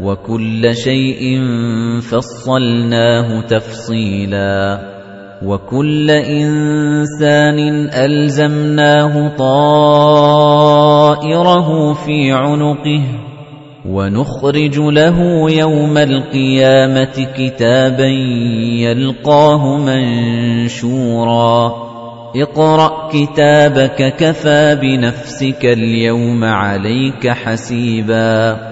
وَكُلَّ شَيْءٍ فَصَّلْنَاهُ تَفْصِيلًا وَكُلَّ إِنسَانٍ أَلْزَمْنَاهُ طَائِرَهُ فِي عُنُقِهِ وَنُخْرِجُ لَهُ يَوْمَ الْقِيَامَةِ كِتَابًا يَلْقَاهُ مَنشُورًا اقْرَأْ كِتَابَكَ كَفَى بِنَفْسِكَ الْيَوْمَ عَلَيْكَ حَسِيبًا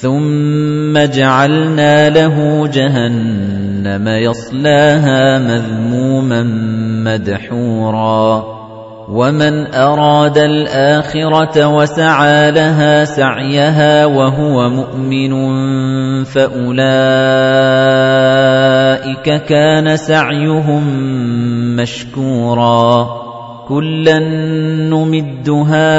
ثُمَّ جَعَلْنَا لَهُ جَهَنَّمَ يَصْلَاهَا مَذْمُومًا مَّدْحُورًا. وَمَنْ أَرَادَ الْآخِرَةَ وَسَعَى لَهَا سَعْيَهَا وَهُوَ مُؤْمِنٌ فَأُولَئِكَ كَانَ سَعْيُهُم مَّشْكُورًا. كُلًّا نُّمِدُّ هَٰؤُلَاءِ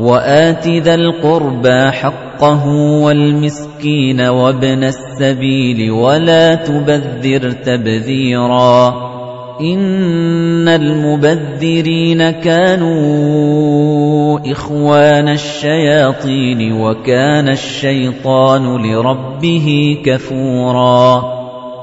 وَآتِ ذَا الْقُرْبَى حَقَّهُ وَالْمِسْكِينَ وَابْنَ السَّبِيلِ وَلَا تُبَذِّرْ تَبْذِيرًا إِنَّ الْمُبَذِّرِينَ كَانُوا إِخْوَانَ الشَّيَاطِينِ وَكَانَ الشَّيْطَانُ لِرَبِّهِ كَفُورًا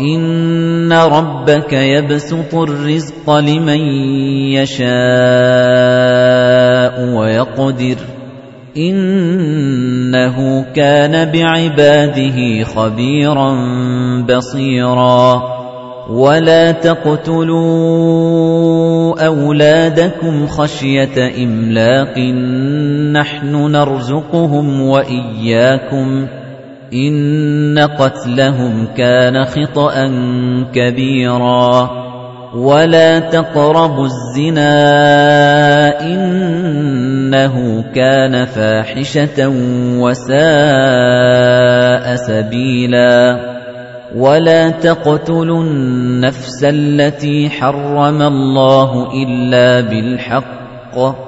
إِنَّ رَبَّكَ يَبْسُطُ الرِّزْقَ لِمَن يَشَاءُ وَيَقْدِرُ إِنَّهُ كَانَ بِعِبَادِهِ خَبِيرًا بَصِيرًا وَلَا تَقْتُلُوا أَوْلَادَكُمْ خَشْيَةَ إِمْلَاقٍ نَّحْنُ نَرْزُقُهُمْ وَإِيَّاكُمْ ۚ إِنَّ قَتْلَهُمْ كَانَ خِطْئًا كَبِيرًا. وَلَا تَقْرَبُوا الزِّنَا إِنَّهُ كَانَ فَاحِشَةً وَسَاءَ سَبِيلًا. وَلَا تَقْتُلُوا النَّفْسَ الَّتِي حَرَّمَ اللَّهُ إِلَّا بِالْحَقِّ.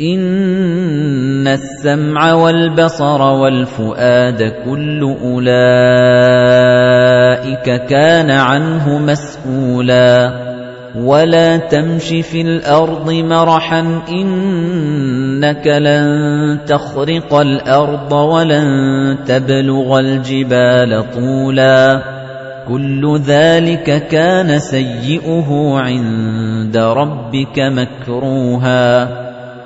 إِنَّ السَّمْعَ وَالْبَصَرَ وَالْفُؤَادَ كُلُّ أُولَئِكَ كَانَ عَنْهُ مَسْئُولًا وَلَا تَمْشِ فِي الْأَرْضِ مَرَحًا إِنَّكَ لَن تَخْرِقَ الْأَرْضَ وَلَن تَبْلُغَ الْجِبَالَ طُولًا كُلُّ ذَلِكَ كَانَ سَيِّئُهُ عِندَ رَبِّكَ مَكْرُوهًا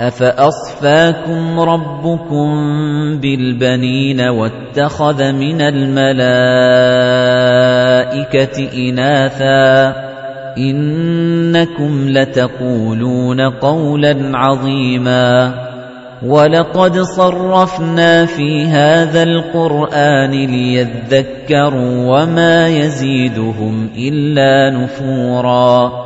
أَفَأَصْفَاكُمْ رَبُّكُم بِالْبَنِينَ وَاتَّخَذَ مِنَ الْمَلَائِكَةِ إِنَاثًا إِنَّكُمْ لَتَقُولُونَ قَوْلًا عَظِيمًا وَلَقَدْ صَرَّفْنَا فِي هَذَا الْقُرْآنِ لِيَذَّكَّرُوا وَمَا يَزِيدُهُمْ إِلَّا نُفُورًا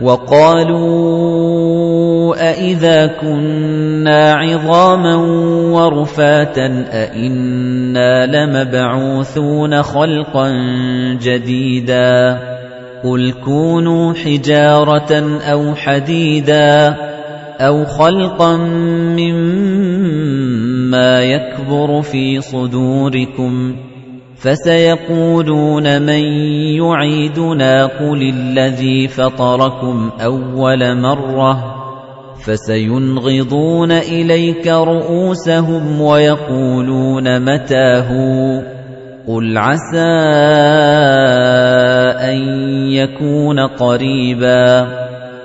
وَقَالُوا أَإِذَا كُنَّا عِظَامًا وَرُفَاتًا أَإِنَّا لَمَبْعُوثُونَ خَلْقًا جَدِيدًا قُلْ كُونُوا حِجَارَةً أَوْ حَدِيدًا أَوْ خَلْقًا مِّمَّا يَكْبُرُ فِي صُدُورِكُمْ فَسَيَقُولُونَ مَن يُعِيدُنَا قُلِ الَّذِي فَطَرَكُمْ أَوَّلَ مَرَّةٍ فَسَيُنْغِضُونَ إِلَيْكَ رُءُوسَهُمْ وَيَقُولُونَ مَتَىٰ هُوَ قُلْ عَسَىٰ أَن يَكُونَ قَرِيبًا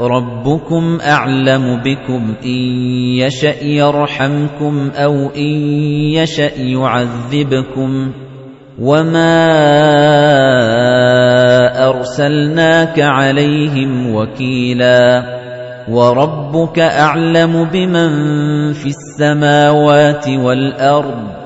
رَبُّكُمْ أَعْلَمُ بِكُمْ إِن يَشَأْ يَرْحَمْكُمْ أَوْ إِن يَشَأْ يُعَذِّبْكُمْ وَمَا أَرْسَلْنَاكَ عَلَيْهِمْ وَكِيلًا وَرَبُّكَ أَعْلَمُ بِمَن فِي السَّمَاوَاتِ وَالْأَرْضِ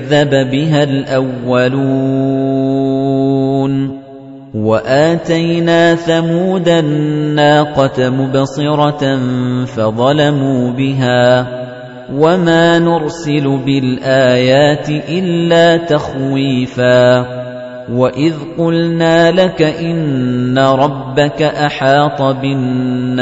بِهَا الْأَوَّلُونَ وَآتَيْنَا ثَمُودَ النَّاقَةَ مُبْصِرَةً فَظَلَمُوا بِهَا وَمَا نُرْسِلُ بِالْآيَاتِ إِلَّا تَخْوِيفًا وَإِذْ قُلْنَا لَكَ إِنَّ رَبَّكَ أَحَاطَ بِالنَّاسِ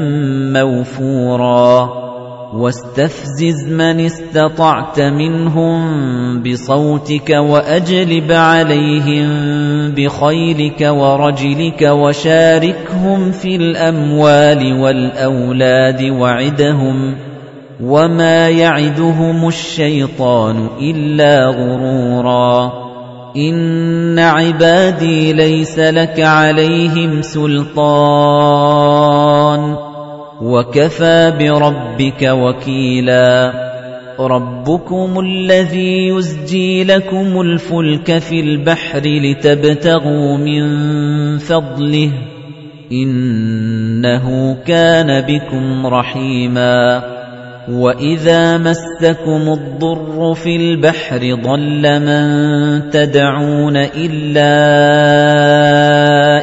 مَّوْفُورًا. وَاسْتَفْزِزْ مَنِ اسْتَطَعْتَ مِنْهُم بِصَوْتِكَ وَأَجْلِبْ عَلَيْهِم بِخَيْلِكَ وَرَجِلِكَ وَشَارِكْهُمْ فِي الْأَمْوَالِ وَالْأَوْلَادِ وَعِدْهُمْ وَمَا يَعِدُهُمُ الشَّيْطَانُ إِلَّا غُرُورًا. إِنَّ عِبَادِي لَيْسَ لَكَ عَلَيْهِمْ سُلْطَانٌ. وَكَفَى بِرَبِّكَ وَكِيلًا. رَبُّكُمُ الَّذِي يُزْجِي لَكُمُ الْفُلْكَ فِي الْبَحْرِ لِتَبْتَغُوا مِن فَضْلِهِ. إِنَّهُ كَانَ بِكُمْ رَحِيمًا. وَإِذَا مَسَّكُمُ الضُّرُّ فِي الْبَحْرِ ضَلَّ مَن تَدْعُونَ إِلَّا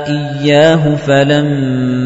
إِيَّاهُ فَلَمَّا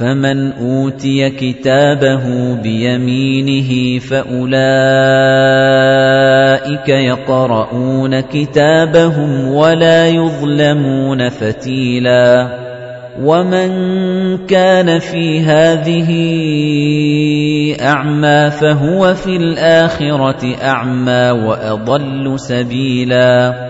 فَمَنْ أُوتِيَ كِتَابَهُ بِيَمِينِهِ فَأُولَئِكَ يَقْرَؤُونَ كِتَابَهُمْ وَلَا يُظْلَمُونَ فَتِيلًا. وَمَنْ كَانَ فِي هَذِهِ أَعْمَى فَهُوَ فِي الْآخِرَةِ أَعْمَى وَأَضَلُّ سَبِيلًا.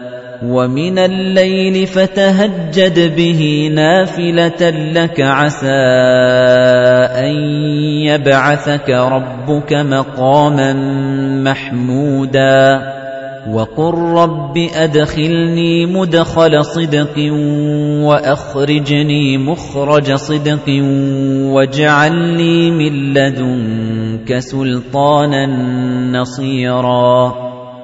وَمِنَ اللَّيْلِ فَتَهَجَّدْ بِهِ نَافِلَةً لَّكَ عَسَىٰ أَن يَبْعَثَكَ رَبُّكَ مَقَامًا مَّحْمُودًا وَقُل رَّبِّ أَدْخِلْنِي مُدْخَلَ صِدْقٍ وَأَخْرِجْنِي مُخْرَجَ صِدْقٍ وَاجْعَل لِّي مِن لَّدُنكَ سُلْطَانًا نَّصِيرًا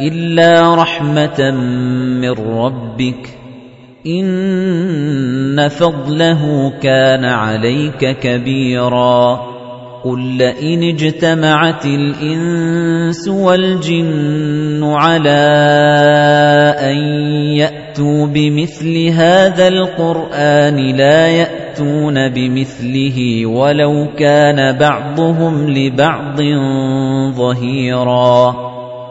إِلَّا رَحْمَةً مِّن رَّبِّكَ. إِنَّ فَضْلَهُ كَانَ عَلَيْكَ كَبِيرًا. قُل لَّئِنِ اجْتَمَعَتِ الْإِنسُ وَالْجِنُّ عَلَىٰ أَن يَأْتُوا بِمِثْلِ هَٰذَا الْقُرْآنِ لَا يَأْتُونَ بِمِثْلِهِ وَلَوْ كَانَ بَعْضُهُمْ لِبَعْضٍ ظَهِيرًا.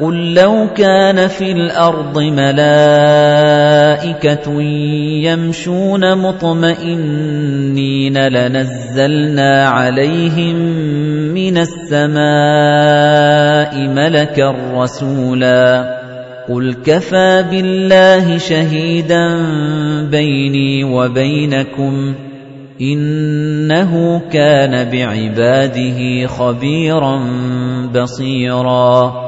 قُل لَّوْ كَانَ فِي الْأَرْضِ مَلَائِكَةٌ يَمْشُونَ مُطْمَئِنِّينَ لَنَزَّلْنَا عَلَيْهِم مِّنَ السَّمَاءِ مَلَكًا رَّسُولًا. قُلْ كَفَىٰ بِاللَّهِ شَهِيدًا بَيْنِي وَبَيْنَكُمْ ۚ إِنَّهُ كَانَ بِعِبَادِهِ خَبِيرًا بَصِيرًا.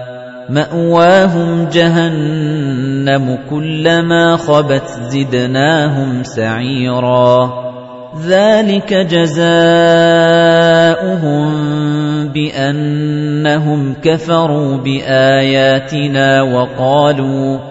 مَأْوَاهُمْ جَهَنَّمُ كُلَّمَا خَبَتْ زِدْنَاهُمْ سَعِيرًا. ذَلِكَ جَزَاؤُهُم بِأَنَّهُمْ كَفَرُوا بِآيَاتِنَا وَقَالُوا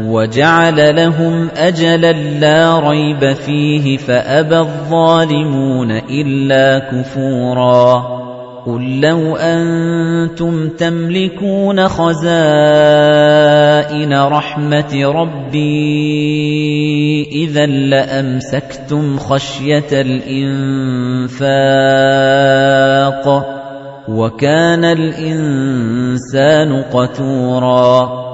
وَجَعَلَ لَهُمْ أَجَلًا لَّا رَيْبَ فِيهِ فَأَبَى الظَّالِمُونَ إِلَّا كُفُورًا قُل لَّوْ أَنتُمْ تَمْلِكُونَ خَزَائِنَ رَحْمَةِ رَبِّي إِذًا لَّأَمْسَكْتُمْ خَشْيَةَ الْإِنفَاقِ وَكَانَ الْإِنسَانُ قَتُورًا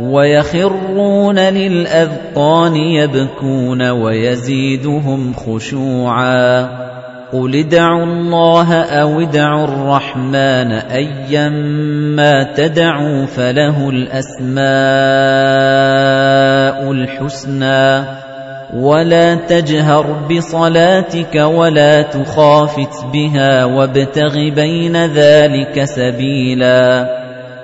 وَيَخِرُّونَ لِلْأَذْقَانِ يَبْكُونَ وَيَزِيدُهُمْ خُشُوعًا. قُلِ ادْعُوا اللَّهَ أَوِ ادْعُوا الرَّحْمَنَ أَيًّا تَدْعُوا فَلَهُ الْأَسْمَاءُ الْحُسْنَى. وَلَا تَجْهَرْ بِصَلَاتِكَ وَلَا تُخَافِتْ بِهَا وَابْتَغِ بَيْنَ ذَلِكَ سَبِيلًا.